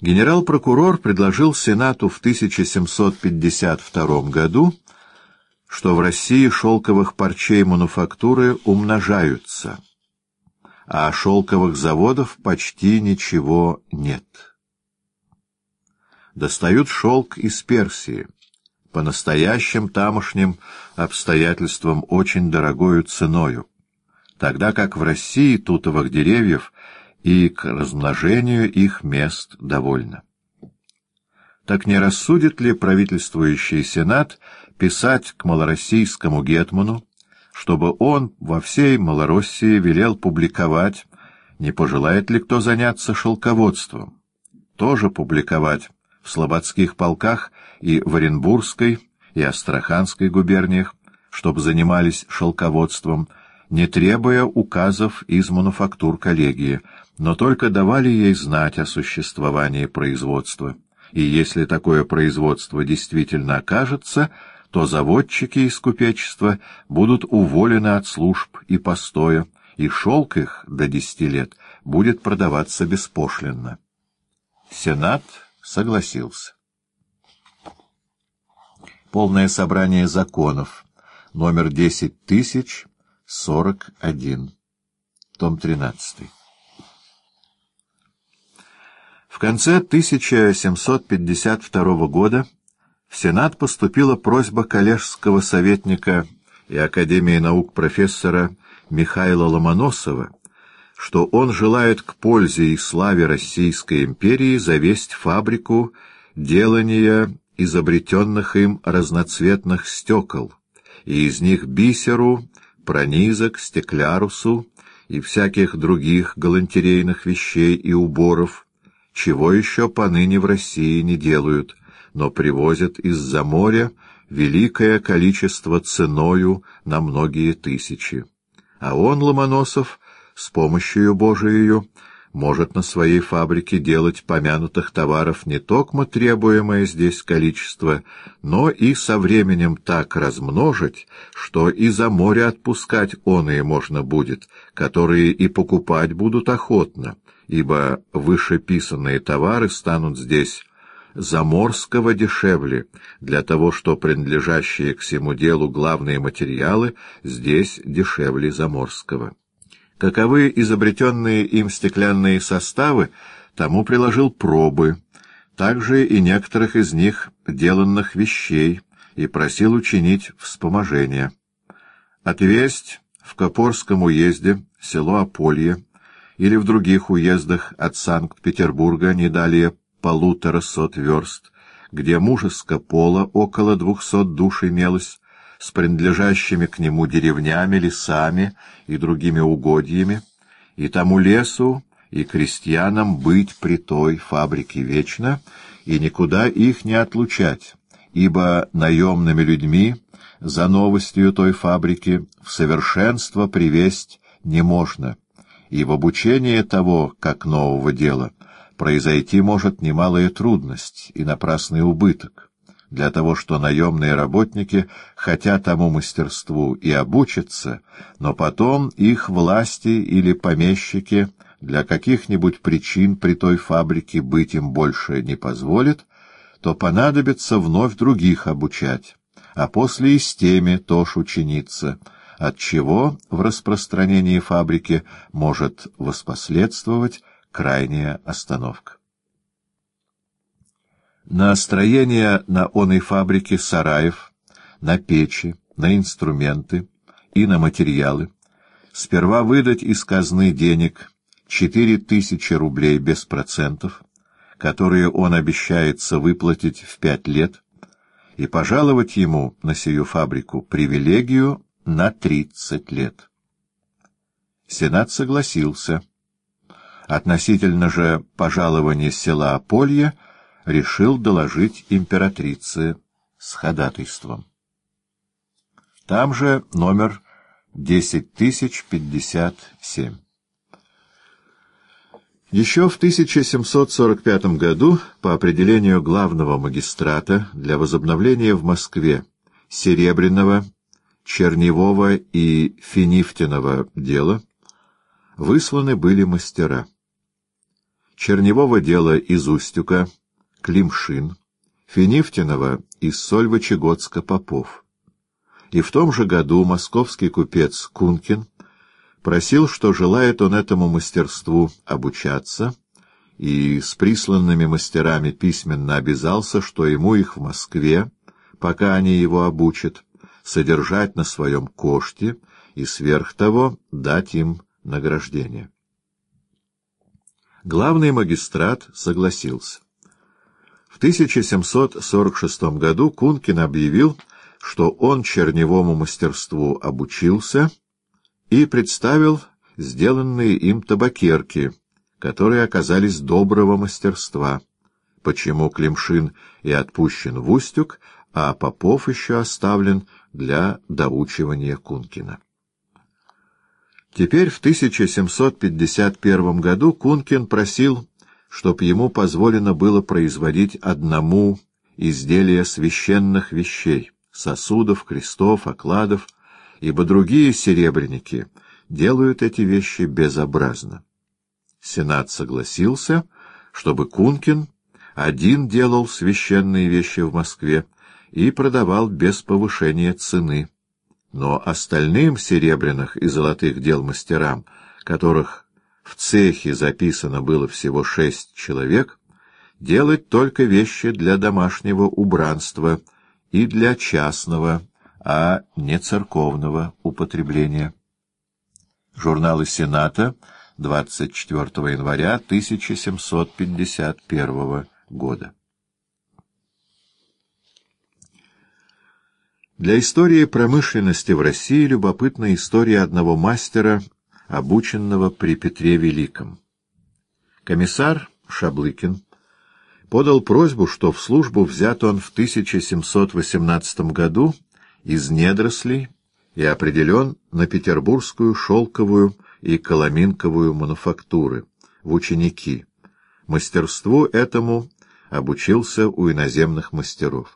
Генерал-прокурор предложил Сенату в 1752 году, что в России шелковых парчей мануфактуры умножаются, а шелковых заводов почти ничего нет. Достают шелк из Персии, по настоящим тамошним обстоятельствам очень дорогою ценою, тогда как в России тутовых деревьев и к размножению их мест довольно. Так не рассудит ли правительствующий Сенат писать к малороссийскому гетману, чтобы он во всей Малороссии велел публиковать, не пожелает ли кто заняться шелководством, тоже публиковать в слободских полках и в Оренбургской и Астраханской губерниях, чтобы занимались шелководством, не требуя указов из мануфактур коллегии, но только давали ей знать о существовании производства. И если такое производство действительно окажется, то заводчики из купечества будут уволены от служб и постоя, и шелк их до десяти лет будет продаваться беспошлинно. Сенат согласился. Полное собрание законов, номер десять тысяч сорок один, том тринадцатый. В конце 1752 года в Сенат поступила просьба коллежского советника и Академии наук профессора Михаила Ломоносова, что он желает к пользе и славе Российской империи завесть фабрику делания изобретенных им разноцветных стекол, и из них бисеру, пронизок, стеклярусу и всяких других галантерейных вещей и уборов, чего еще поныне в России не делают, но привозят из-за моря великое количество ценою на многие тысячи. А он, Ломоносов, с помощью Божией, может на своей фабрике делать помянутых товаров не только требуемое здесь количество, но и со временем так размножить, что и за море отпускать оные можно будет, которые и покупать будут охотно, ибо вышеписанные товары станут здесь заморского дешевле, для того, что принадлежащие к всему делу главные материалы здесь дешевле заморского. Каковы изобретенные им стеклянные составы, тому приложил пробы, также и некоторых из них деланных вещей, и просил учинить вспоможение. Отвесть в Копорском уезде, село Аполье, или в других уездах от Санкт-Петербурга не далее полутора сот верст, где мужеско пола около двухсот душ имелось, с принадлежащими к нему деревнями, лесами и другими угодьями, и тому лесу и крестьянам быть при той фабрике вечно, и никуда их не отлучать, ибо наемными людьми за новостью той фабрики в совершенство привесть не можно» и в обучении того, как нового дела, произойти может немалая трудность и напрасный убыток, для того, что наемные работники хотят тому мастерству и обучатся, но потом их власти или помещики для каких-нибудь причин при той фабрике быть им больше не позволят, то понадобится вновь других обучать, а после и с теми тоже учениться — от чего в распространении фабрики может воспоследствовать крайняя остановка. На строение на оной фабрике сараев, на печи, на инструменты и на материалы сперва выдать из казны денег четыре тысячи рублей без процентов, которые он обещается выплатить в пять лет, и пожаловать ему на сию фабрику привилегию на тридцать лет. Сенат согласился. Относительно же пожалования села Аполье решил доложить императрице с ходатайством. Там же номер 10057. Еще в 1745 году, по определению главного магистрата для возобновления в Москве Серебряного Черневого и Финифтиного дела высланы были мастера черневого дела из Устюга, Климшин, финифтяного из Сольвычегодска Попов. И в том же году московский купец Кункин просил, что желает он этому мастерству обучаться, и с присланными мастерами письменно обязался, что ему их в Москве, пока они его обучат, содержать на своем коште и сверх того дать им награждение. Главный магистрат согласился. В 1746 году Кункин объявил, что он черневому мастерству обучился и представил сделанные им табакерки, которые оказались доброго мастерства, почему Климшин и отпущен в Устюг, а Попов еще оставлен для доучивания Кункина. Теперь в 1751 году Кункин просил, чтоб ему позволено было производить одному изделия священных вещей, сосудов, крестов, окладов, ибо другие серебряники делают эти вещи безобразно. Сенат согласился, чтобы Кункин один делал священные вещи в Москве и продавал без повышения цены но остальным серебряных и золотых дел мастерам, которых в цехе записано было всего шесть человек, делать только вещи для домашнего убранства и для частного, а не церковного употребления. Журналы Сената, 24 января 1751 года. Для истории промышленности в России любопытна история одного мастера, обученного при Петре Великом. Комиссар Шаблыкин подал просьбу, что в службу взят он в 1718 году из недрослей и определен на петербургскую шелковую и коломинковую мануфактуры, в ученики. Мастерству этому обучился у иноземных мастеров.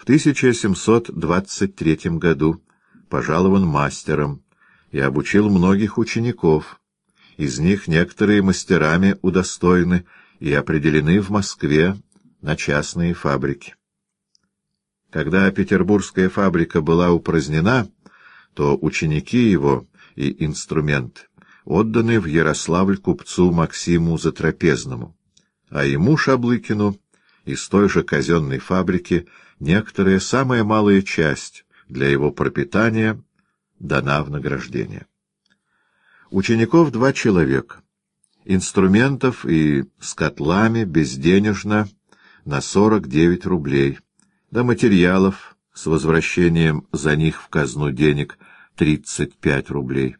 В 1723 году пожалован мастером и обучил многих учеников. Из них некоторые мастерами удостоены и определены в Москве на частные фабрики. Когда петербургская фабрика была упразднена, то ученики его и инструмент отданы в Ярославль купцу Максиму Затрапезному, а ему, Шаблыкину, из той же казенной фабрики некоторая самая малая часть для его пропитания дана в награждение. Учеников два человека. Инструментов и с котлами безденежно на 49 рублей, до материалов с возвращением за них в казну денег 35 рублей.